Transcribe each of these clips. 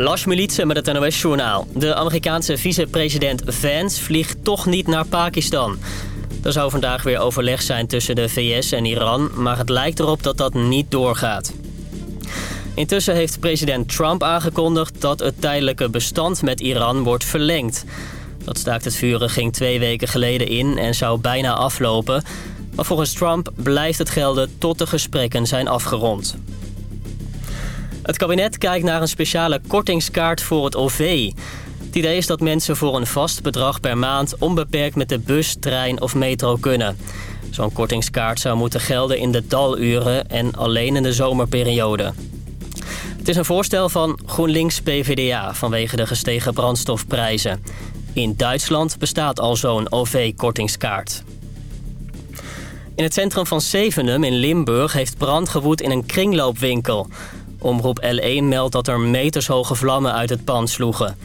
Lars met het NOS-journaal. De Amerikaanse vicepresident Vance vliegt toch niet naar Pakistan. Er zou vandaag weer overleg zijn tussen de VS en Iran... maar het lijkt erop dat dat niet doorgaat. Intussen heeft president Trump aangekondigd dat het tijdelijke bestand met Iran wordt verlengd. Dat staakt het vuren ging twee weken geleden in en zou bijna aflopen. Maar volgens Trump blijft het gelden tot de gesprekken zijn afgerond. Het kabinet kijkt naar een speciale kortingskaart voor het OV. Het idee is dat mensen voor een vast bedrag per maand... onbeperkt met de bus, trein of metro kunnen. Zo'n kortingskaart zou moeten gelden in de daluren... en alleen in de zomerperiode. Het is een voorstel van GroenLinks-PVDA... vanwege de gestegen brandstofprijzen. In Duitsland bestaat al zo'n OV-kortingskaart. In het centrum van Zevenum in Limburg heeft brand gewoed in een kringloopwinkel... Omroep L1 meldt dat er metershoge vlammen uit het pand sloegen.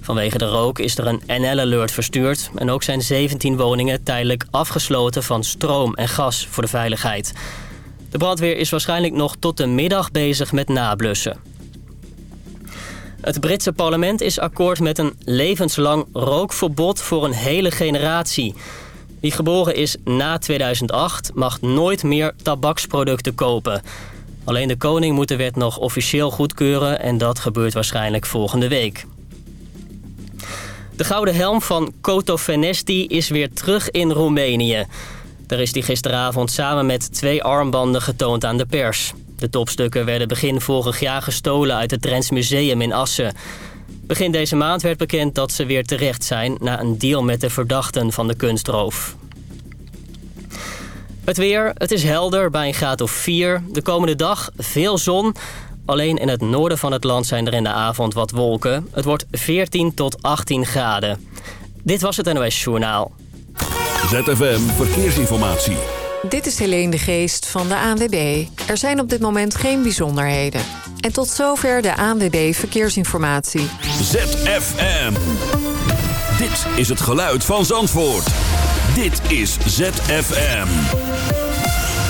Vanwege de rook is er een NL-alert verstuurd... en ook zijn 17 woningen tijdelijk afgesloten van stroom en gas voor de veiligheid. De brandweer is waarschijnlijk nog tot de middag bezig met nablussen. Het Britse parlement is akkoord met een levenslang rookverbod voor een hele generatie. Wie geboren is na 2008 mag nooit meer tabaksproducten kopen... Alleen de koning moet de wet nog officieel goedkeuren en dat gebeurt waarschijnlijk volgende week. De gouden helm van Koto Fenesti is weer terug in Roemenië. Daar is die gisteravond samen met twee armbanden getoond aan de pers. De topstukken werden begin vorig jaar gestolen uit het Drents Museum in Assen. Begin deze maand werd bekend dat ze weer terecht zijn... na een deal met de verdachten van de kunstroof. Het weer, het is helder bij een graad of 4. De komende dag veel zon. Alleen in het noorden van het land zijn er in de avond wat wolken. Het wordt 14 tot 18 graden. Dit was het NOS Journaal. ZFM Verkeersinformatie. Dit is Helene de Geest van de ANWB. Er zijn op dit moment geen bijzonderheden. En tot zover de ANWB Verkeersinformatie. ZFM. Dit is het geluid van Zandvoort. Dit is ZFM.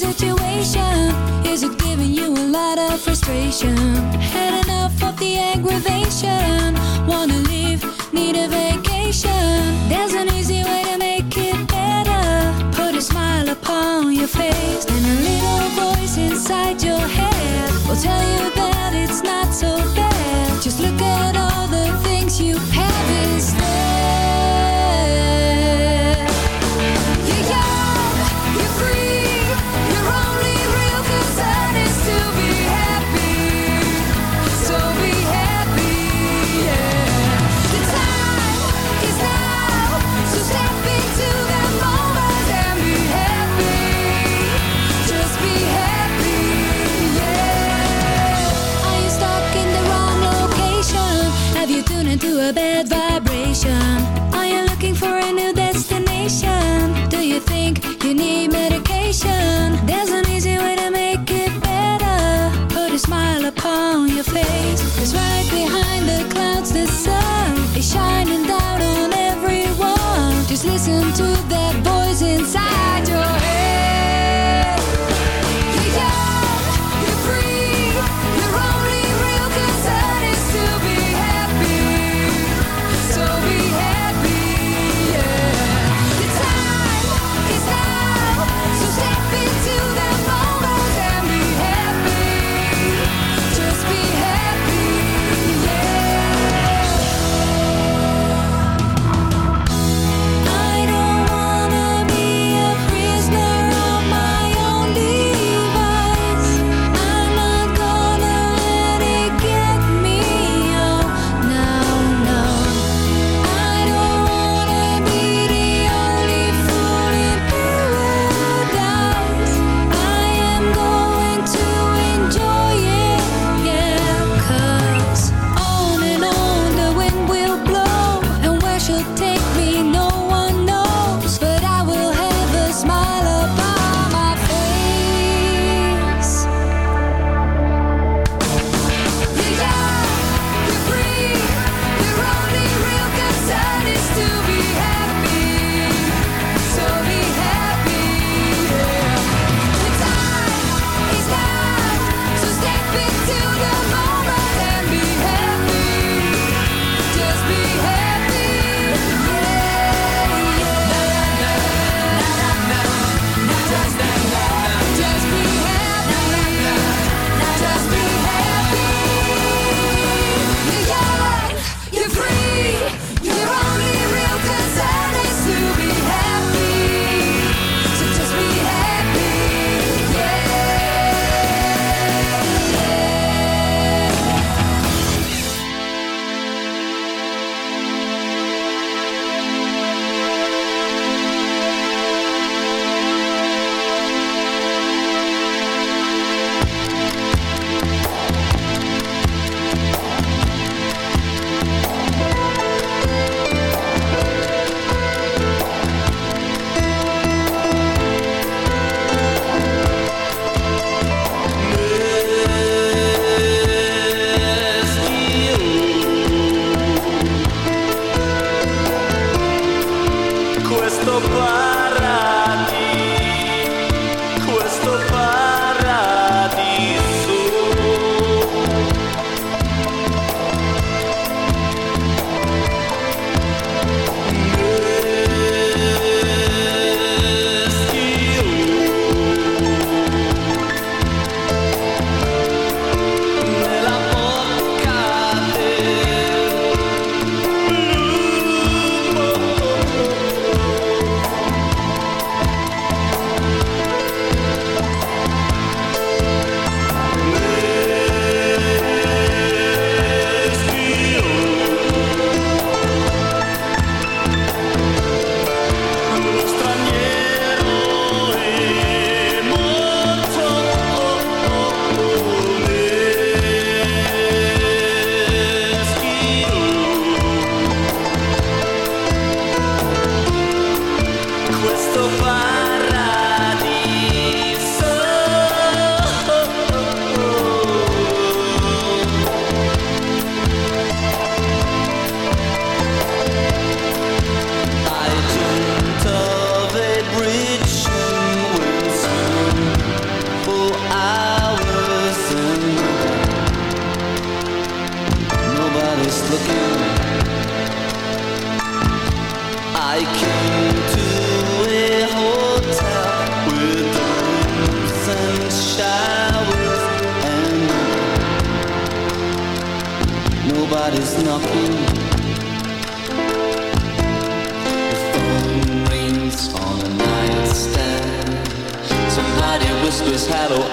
Situation? Is it giving you a lot of frustration? Had enough of the aggravation. Wanna leave, need a vacation. There's an easy way to make it better. Put a smile upon your face, and a little voice inside your head will tell you that it's not so bad. Just look at all the things you have instead. Into a bad vibration? Are you looking for a new destination? Do you think you need medication? There's an easy way to make it better. Put a smile upon your face. Cause right behind the clouds, the sun is shining down on everyone. Just listen to that voice inside your head. the paddle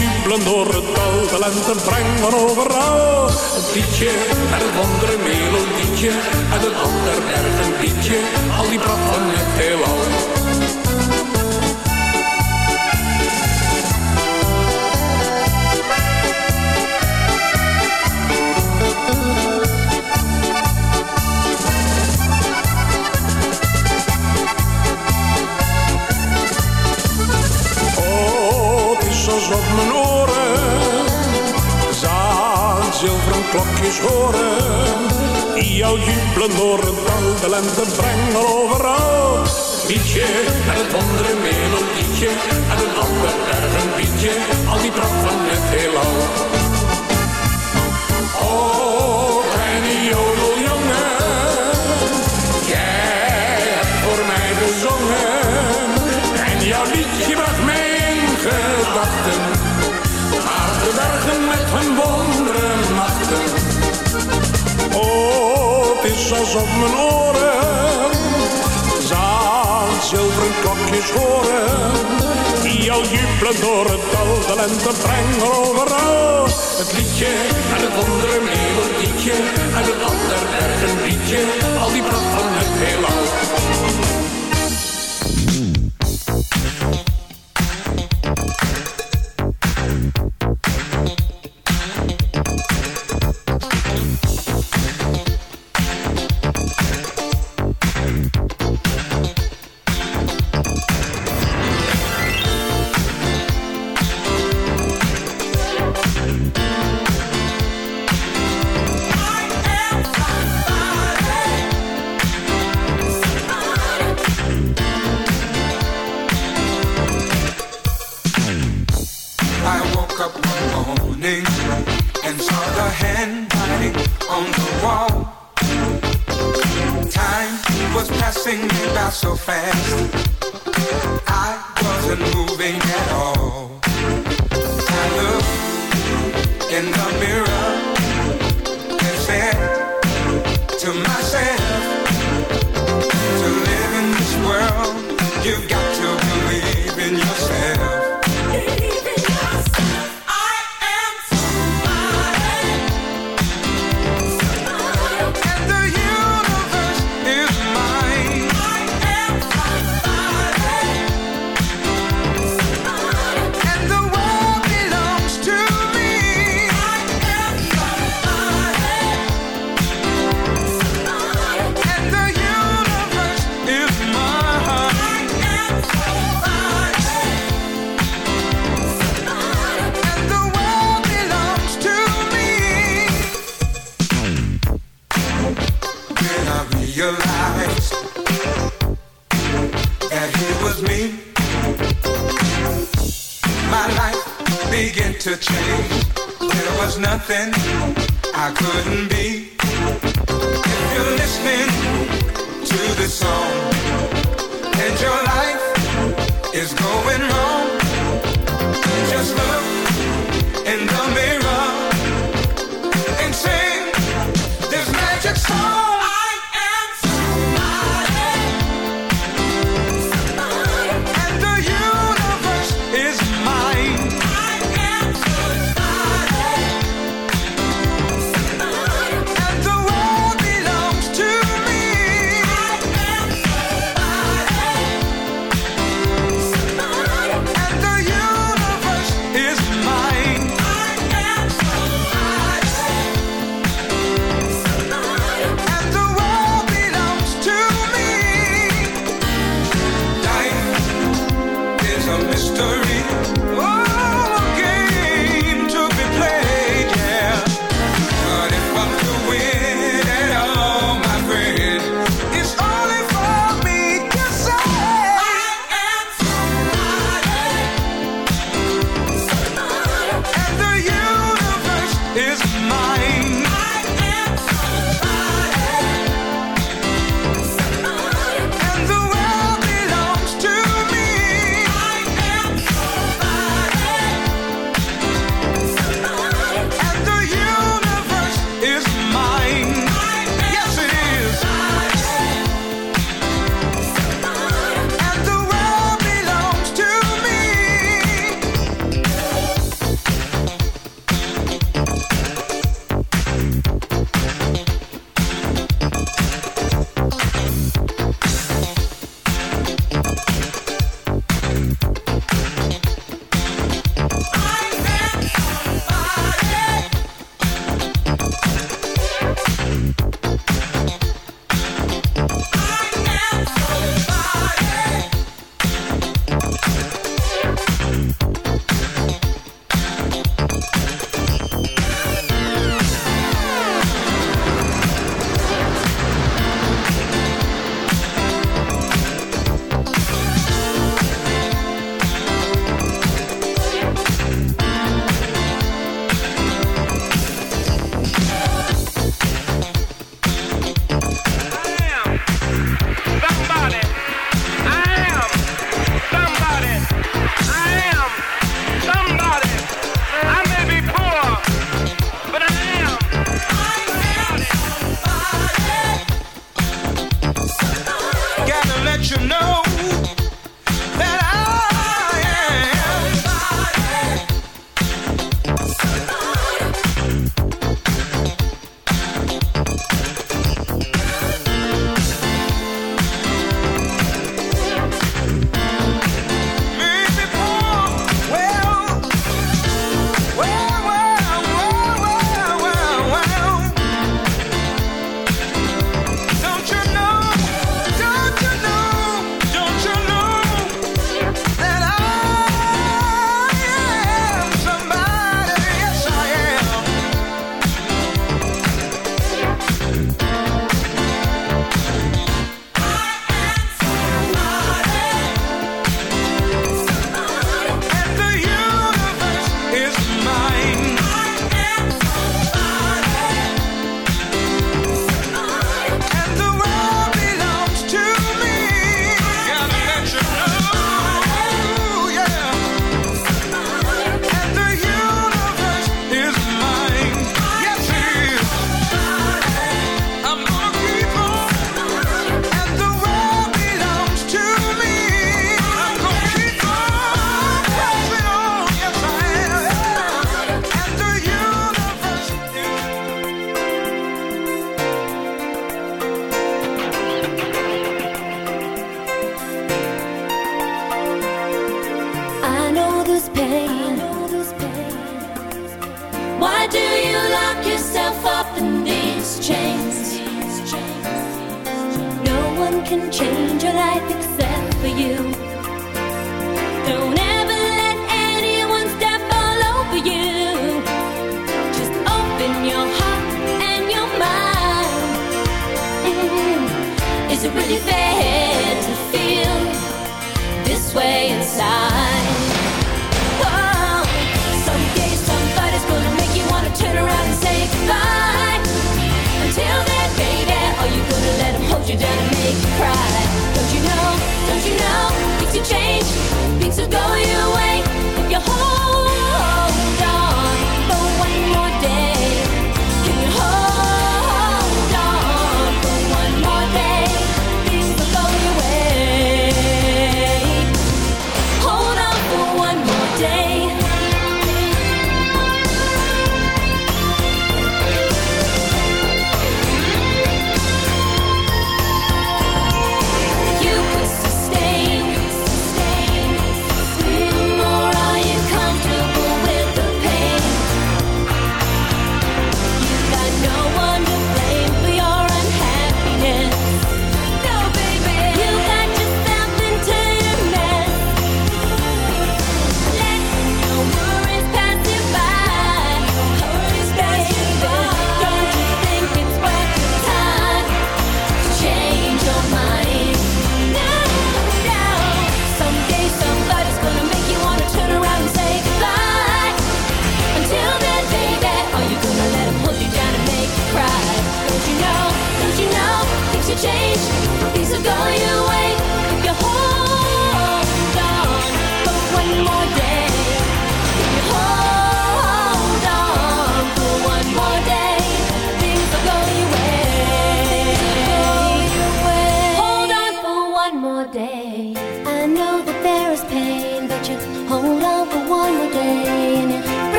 jubelen door het dal. De lente brengen van overal. Een liedje en een andere melodietje. En een ander berg een liedje. Al die brand van het heelal. op mijn oren. Zaan zilveren klokjes horen. Die jou jubelen door het dal. lente brengen overal. Liedje met een andere melodietje. En een ander erg een bietje. Al die pracht van het heelal. als op mijn oren. Zaan zilveren klokjes horen. Die al jubelen door het dal. De lente brengen overal. Het liedje en het andere een liedje En het ander erg een liedje. Al die pracht van het heelal. so fast.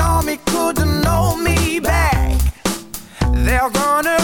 Army couldn't hold me back. They're gonna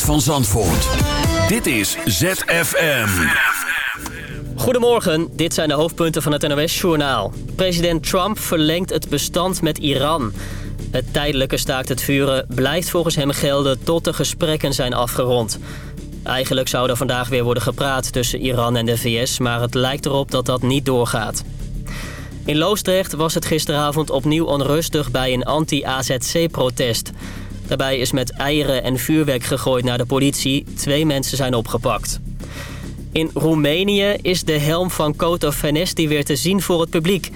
van Zandvoort. Dit is ZFM. Goedemorgen, dit zijn de hoofdpunten van het NOS-journaal. President Trump verlengt het bestand met Iran. Het tijdelijke staakt het vuren blijft volgens hem gelden tot de gesprekken zijn afgerond. Eigenlijk zou er vandaag weer worden gepraat tussen Iran en de VS... maar het lijkt erop dat dat niet doorgaat. In Loosdrecht was het gisteravond opnieuw onrustig bij een anti-AZC-protest... Daarbij is met eieren en vuurwerk gegooid naar de politie. Twee mensen zijn opgepakt. In Roemenië is de helm van Coto Fenesti weer te zien voor het publiek.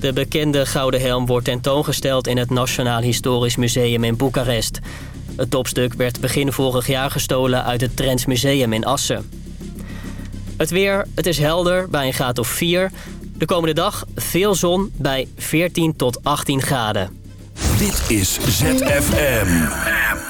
De bekende gouden helm wordt tentoongesteld in het Nationaal Historisch Museum in Boekarest. Het topstuk werd begin vorig jaar gestolen uit het Trends Museum in Assen. Het weer, het is helder bij een graad of 4. De komende dag veel zon bij 14 tot 18 graden. Dit is ZFM.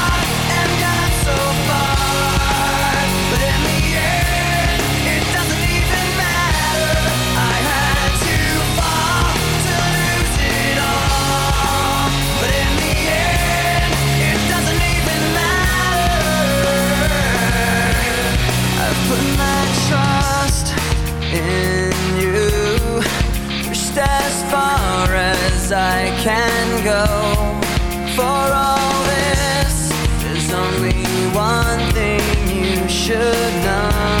as I can go. For all this, there's only one thing you should know.